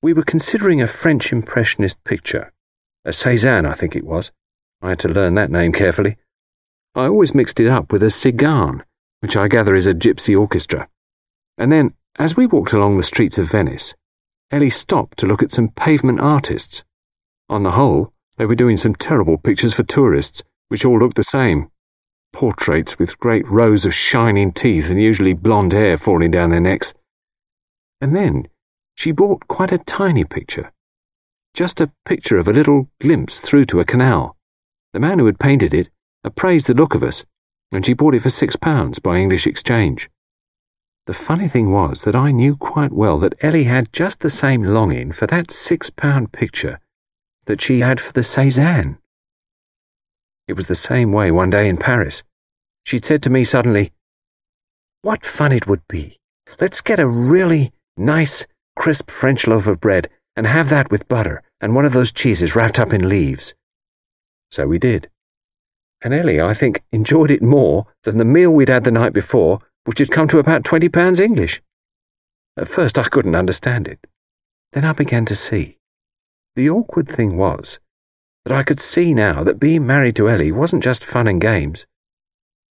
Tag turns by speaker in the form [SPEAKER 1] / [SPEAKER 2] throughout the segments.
[SPEAKER 1] We were considering a French Impressionist picture. A Cézanne, I think it was. I had to learn that name carefully. I always mixed it up with a Cigane, which I gather is a gypsy orchestra. And then, as we walked along the streets of Venice, Ellie stopped to look at some pavement artists. On the whole, they were doing some terrible pictures for tourists, which all looked the same. Portraits with great rows of shining teeth and usually blonde hair falling down their necks. And then she bought quite a tiny picture. Just a picture of a little glimpse through to a canal. The man who had painted it appraised the look of us, and she bought it for six pounds by English exchange. The funny thing was that I knew quite well that Ellie had just the same longing for that six pound picture that she had for the Cézanne. It was the same way one day in Paris. She'd said to me suddenly, What fun it would be! Let's get a really nice, crisp French loaf of bread and have that with butter and one of those cheeses wrapped up in leaves. So we did. And Ellie, I think, enjoyed it more than the meal we'd had the night before, which had come to about twenty pounds English. At first I couldn't understand it. Then I began to see. The awkward thing was that I could see now that being married to Ellie wasn't just fun and games.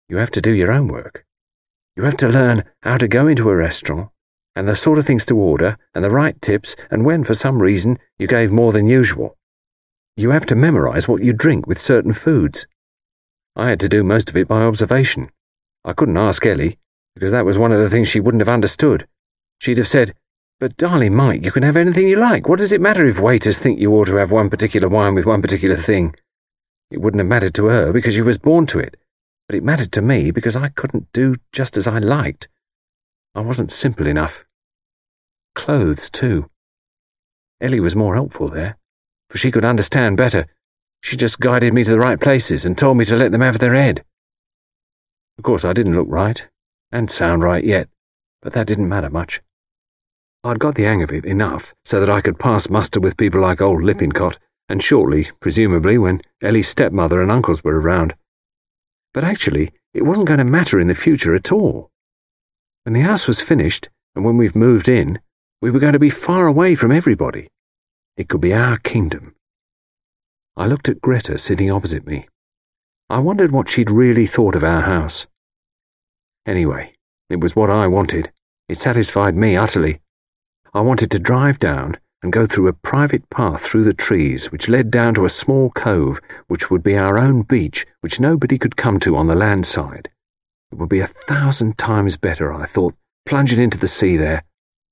[SPEAKER 1] You have to do your own work. You have to learn how to go into a restaurant and the sort of things to order and the right tips and when for some reason you gave more than usual. You have to memorize what you drink with certain foods. I had to do most of it by observation. I couldn't ask Ellie, because that was one of the things she wouldn't have understood. She'd have said, but, darling Mike, you can have anything you like. What does it matter if waiters think you ought to have one particular wine with one particular thing? It wouldn't have mattered to her because she was born to it, but it mattered to me because I couldn't do just as I liked. I wasn't simple enough. Clothes, too. Ellie was more helpful there, for she could understand better. She just guided me to the right places and told me to let them have their head. Of course, I didn't look right, and sound right yet, but that didn't matter much. I'd got the hang of it enough so that I could pass muster with people like old Lippincott, and shortly, presumably, when Ellie's stepmother and uncles were around. But actually, it wasn't going to matter in the future at all. When the house was finished, and when we've moved in, we were going to be far away from everybody. It could be our kingdom. I looked at Greta sitting opposite me. I wondered what she'd really thought of our house. Anyway, it was what I wanted. It satisfied me utterly. I wanted to drive down and go through a private path through the trees which led down to a small cove which would be our own beach which nobody could come to on the land side. It would be a thousand times better, I thought, plunging into the sea there.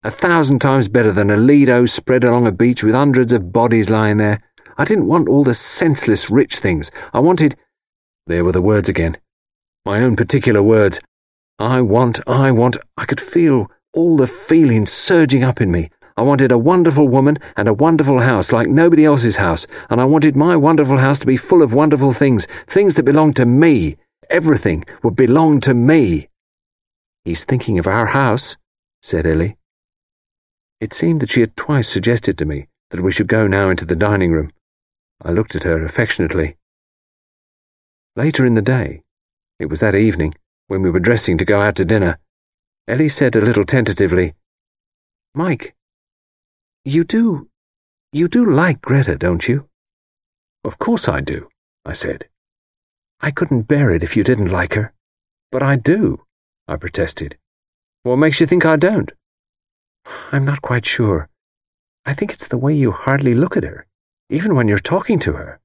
[SPEAKER 1] A thousand times better than a Lido spread along a beach with hundreds of bodies lying there. I didn't want all the senseless rich things. I wanted. There were the words again. My own particular words. I want, I want. I could feel all the feelings surging up in me. I wanted a wonderful woman and a wonderful house like nobody else's house, and I wanted my wonderful house to be full of wonderful things, things that belonged to me. Everything would belong to me. He's thinking of our house, said Ellie. It seemed that she had twice suggested to me that we should go now into the dining room. I looked at her affectionately. Later in the day, it was that evening, when we were dressing to go out to dinner, Ellie said a little tentatively, Mike, you do. you do like Greta, don't you? Of course I do, I said. I couldn't bear it if you didn't like her. But I do, I protested. What makes you think I don't? I'm not quite sure. I think it's the way you hardly look at her, even when you're talking to her.